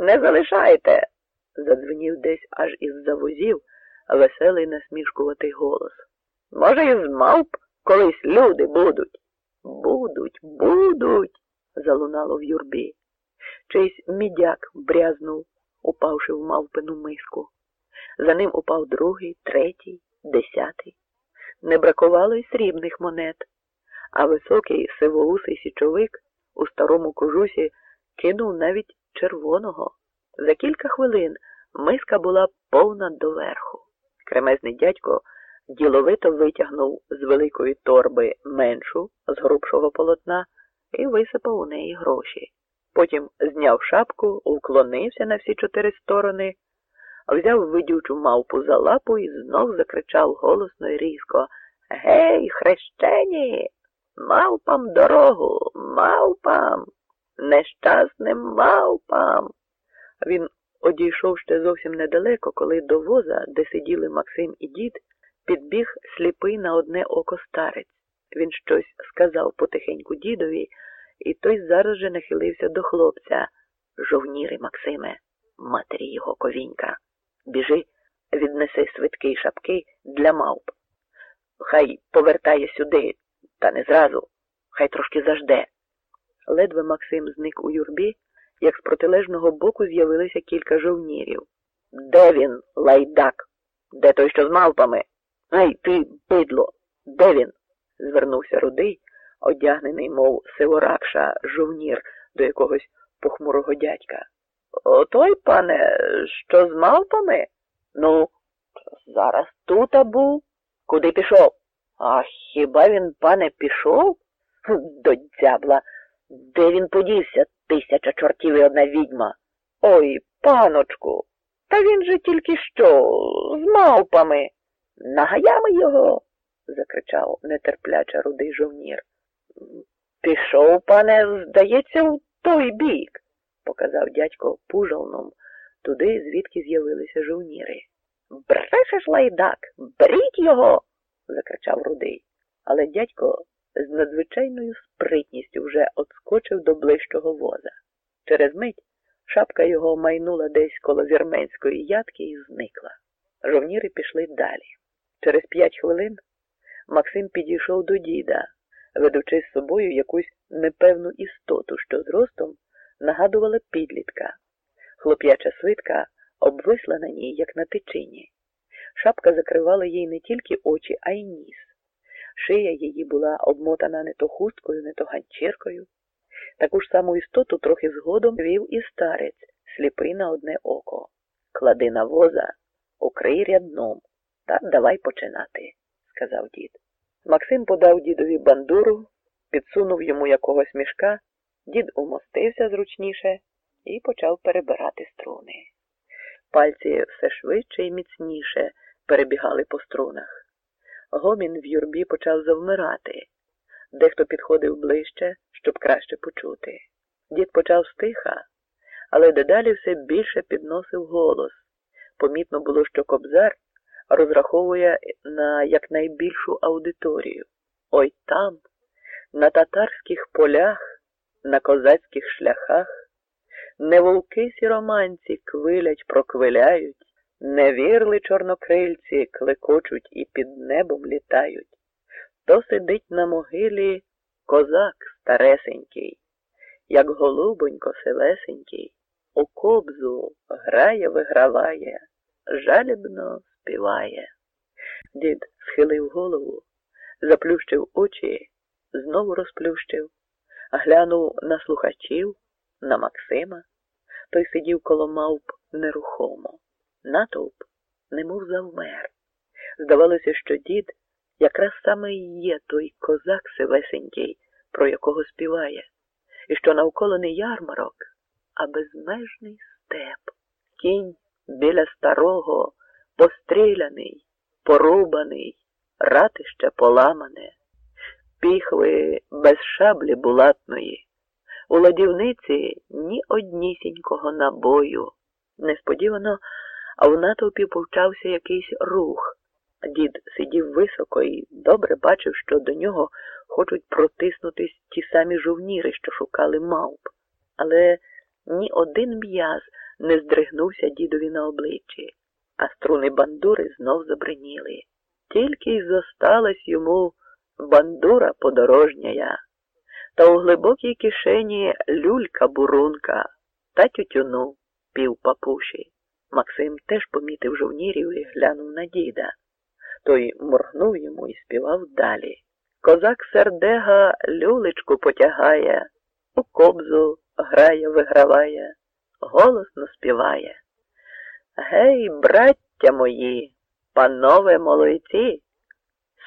Не залишайте. задзвенів десь аж із за возів веселий насмішкуватий голос. Може, із мавп колись люди будуть? Будуть, будуть, залунало в юрбі. Чийсь мідяк брязнув, упавши в мавпину миску. За ним упав другий, третій, десятий. Не бракувало й срібних монет, а високий сивоусий січовик у старому кожусі кинув навіть червоного. За кілька хвилин миска була повна доверху. Кремезний дядько діловито витягнув з великої торби меншу з грубшого полотна і висипав у неї гроші. Потім зняв шапку, уклонився на всі чотири сторони, взяв видючу мавпу за лапу і знов закричав голосно і різко Гей, хрещені, мавпам дорогу, мавпам, нещасним мавпам. Він одійшов ще зовсім недалеко, коли до воза, де сиділи Максим і дід, підбіг сліпий на одне око старець. Він щось сказав потихеньку дідові, і той зараз же нахилився до хлопця. Жовніри, Максиме, матері його ковінька. Біжи, віднеси свитки й шапки для мавп. Хай повертає сюди, та не зразу, хай трошки зажде. Ледве Максим зник у юрбі, як з протилежного боку з'явилися кілька жовнірів. Де він, лайдак? Де той, що з мавпами? Ай, ти, бидло, де він? звернувся рудий, одягнений, мов сиворакша, жовнір до якогось похмурого дядька. Отой, пане, що з мавпами? Ну, зараз тута був. Куди пішов? А хіба він, пане, пішов? До дзябла. Де він подівся, тисяча чортів і одна відьма? Ой, паночку, та він же тільки що, з мавпами. Нагаями його, закричав нетерпляче рудий жовнір. Пішов, пане, здається, в той бік, показав дядько пужалном, туди, звідки з'явилися жовніри. Брешеш, лайдак, беріть його. закричав рудий. Але дядько з надзвичайною спритністю вже отскочив до ближчого воза. Через мить шапка його майнула десь коло вірменської ядки і зникла. Жовніри пішли далі. Через п'ять хвилин Максим підійшов до діда, ведучи з собою якусь непевну істоту, що зростом нагадувала підлітка. Хлоп'яча свитка обвисла на ній, як на тичині. Шапка закривала їй не тільки очі, а й ніс. Шия її була обмотана не то хусткою, не то ганчіркою. Таку ж саму істоту трохи згодом вів і старець, сліпий на одне око. Клади на воза, укрий рядном, та давай починати, сказав дід. Максим подав дідові бандуру, підсунув йому якогось мішка, дід умостився зручніше і почав перебирати струни. Пальці все швидше і міцніше перебігали по струнах. Гомін в юрбі почав завмирати. Дехто підходив ближче, щоб краще почути. Дід почав стиха, але дедалі все більше підносив голос. Помітно було, що кобзар розраховує на якнайбільшу аудиторію. Ой там, на татарських полях, на козацьких шляхах, не вовки сіроманці квилять, проквиляють, не вірли чорнокрильці клекочуть і під небом літають. То сидить на могилі козак старесенький, як голубонько селесенький, у кобзу грає, виграває, жалібно співає. Дід схилив голову, заплющив очі, знову розплющив, глянув на слухачів, на Максима. Той сидів коло мавп нерухомо. Натовп немов завмер. Здавалося, що дід якраз саме і є той козак сивесенький, про якого співає, і що навколо не ярмарок, а безмежний степ. Кінь біля старого, постріляний, порубаний, ратище поламане, піхви без шаблі булатної, у ладівниці ні однісінького набою. Несподівано а в натовпі повчався якийсь рух. Сидів високо і добре бачив, що до нього хочуть протиснутись ті самі жовніри, що шукали мавп. Але ні один м'яз не здригнувся дідові на обличчі, а струни бандури знов забриніли. Тільки й зосталась йому бандура подорожняя, та у глибокій кишені люлька бурунка та тютюну пів папуші. Максим теж помітив жовнірів і глянув на діда. Той моргнув йому і співав далі. Козак сердега люлечку потягає, у кобзу грає, виграває, голосно співає. Гей, браття мої, панове молодці,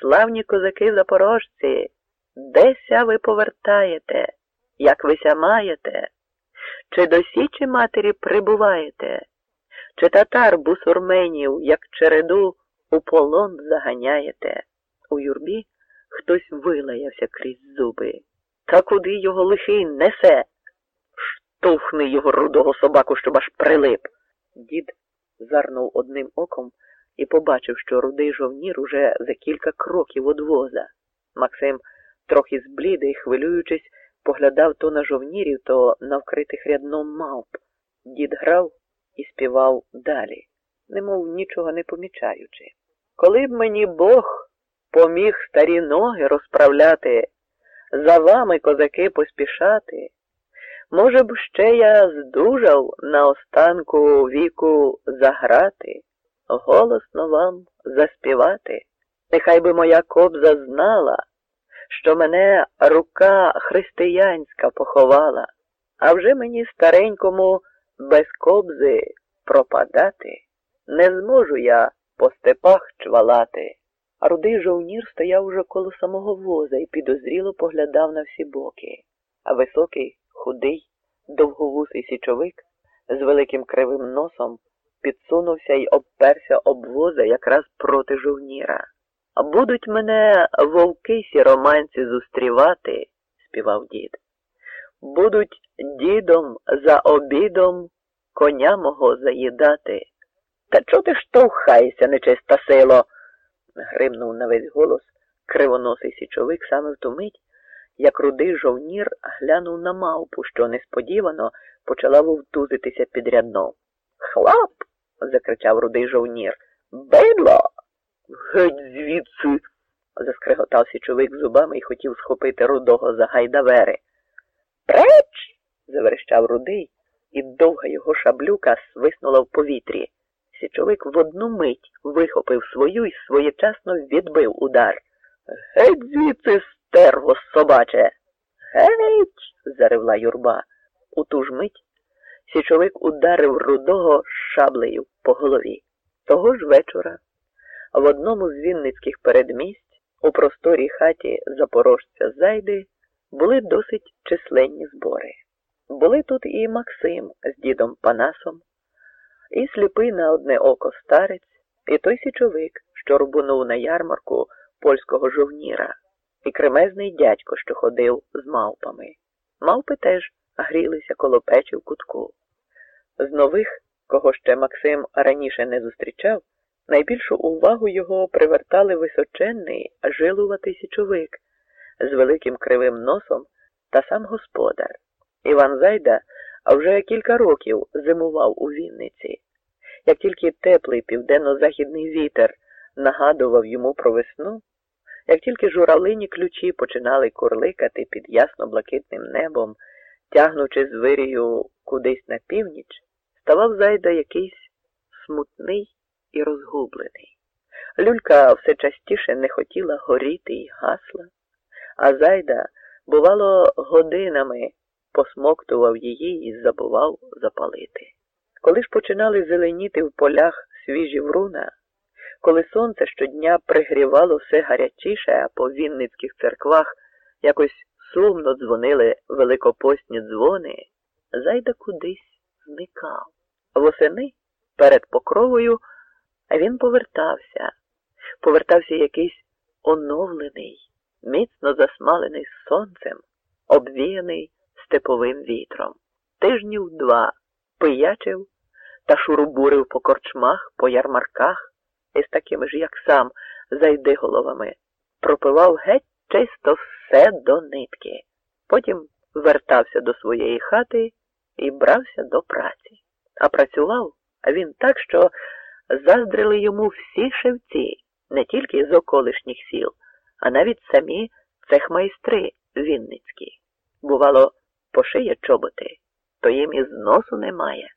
славні козаки запорожці, деся ви повертаєте, як вися маєте, чи до січі матері прибуваєте, чи татар бусурменів, як череду, у полон заганяєте? У юрбі хтось вилаявся крізь зуби. Та куди його лихий несе? Штовхни його рудого собаку, щоб аж прилип. Дід зарнув одним оком і побачив, що рудий жовнір уже за кілька кроків од воза. Максим, трохи зблідий, хвилюючись, поглядав то на жовнірів, то на вкритих рядном мавп. Дід грав і співав далі, немов нічого не помічаючи. Коли б мені Бог поміг старі ноги розправляти, за вами, козаки, поспішати, може б, ще я здужав на останку віку заграти, голосно вам заспівати. Нехай би моя кобза знала, що мене рука християнська поховала, а вже мені старенькому без кобзи пропадати, не зможу я по степах чвалати. А рудий жовнір стояв уже коло самого воза і підозріло поглядав на всі боки, а високий, худий, довговусий січовик з великим кривим носом підсунувся й обперся об воза якраз проти жовніра. Будуть мене вовки сіроманці зустрівати, співав дід. Будуть дідом за обідом коня мого заїдати. Та чого ти штовхаєшся, нечиста сило? гримнув на весь голос кривоносий січовик саме в ту мить, як рудий жовнір глянув на мавпу, що несподівано почала вовтузитися під рядном. Хлоп. закричав рудий жовнір. Бидло. Геть звідси. заскриготав січовик зубами і хотів схопити рудого за гайдавери. Преч. заверещав рудий, і довга його шаблюка свиснула в повітрі. Січовик в одну мить вихопив свою і своєчасно відбив удар. Геть звідси стерво собаче. Геть. заревла юрба. У ту ж мить січовик ударив рудого шаблею по голові. Того ж вечора в одному з вінницьких передмість у просторій хаті запорожця Зайди були досить численні збори. Були тут і Максим з дідом Панасом і сліпий на одне око старець, і той січовик, що рубунув на ярмарку польського жовніра, і кремезний дядько, що ходив з мавпами. Мавпи теж грілися коло печі в кутку. З нових, кого ще Максим раніше не зустрічав, найбільшу увагу його привертали височенний, жилуватий січовик з великим кривим носом та сам господар. Іван Зайда вже кілька років зимував у Вінниці. Як тільки теплий південно-західний вітер нагадував йому про весну, як тільки журавлині ключі починали курликати під ясно-блакитним небом, тягнучи з кудись на північ, ставав зайда якийсь смутний і розгублений. Люлька все частіше не хотіла горіти і гасла, а зайда, бувало, годинами посмоктував її і забував запалити. Коли ж починали зеленіти в полях свіжі вруна, коли сонце щодня пригрівало все гарячіше, а по вінницьких церквах якось сумно дзвонили великопостні дзвони, зайда кудись зникав. Восени перед покровою він повертався, повертався якийсь оновлений, міцно засмалений сонцем, обвіяний степовим вітром. Тижнів два пиячив та шурубурив по корчмах, по ярмарках із такими ж, як сам, зайди головами, пропивав геть чисто все до нитки. Потім вертався до своєї хати і брався до праці. А працював він так, що заздрили йому всі шевці, не тільки з околишніх сіл, а навіть самі цехмайстри вінницькі. Бувало, пошиє чоботи, то їм і зносу немає.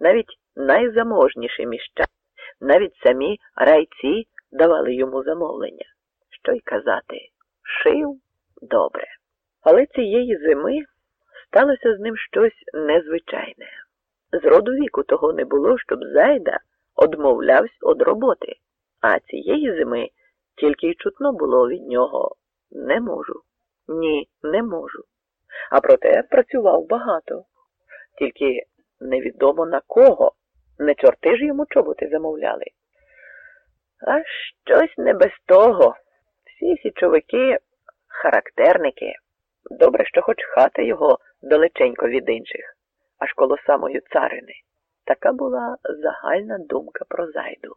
Навіть найзаможніші міщани, навіть самі райці давали йому замовлення. Що й казати, шив добре. Але цієї зими сталося з ним щось незвичайне. З роду віку того не було, щоб зайда одмовлявся від роботи, а цієї зими тільки й чутно було від нього не можу. Ні, не можу. А проте працював багато. Тільки невідомо на кого. Не чорти ж йому чоботи замовляли. А щось не без того. Всі січовики характерники. Добре, що хоч хата його далеченько від інших, аж коло самої царини. Така була загальна думка про зайду.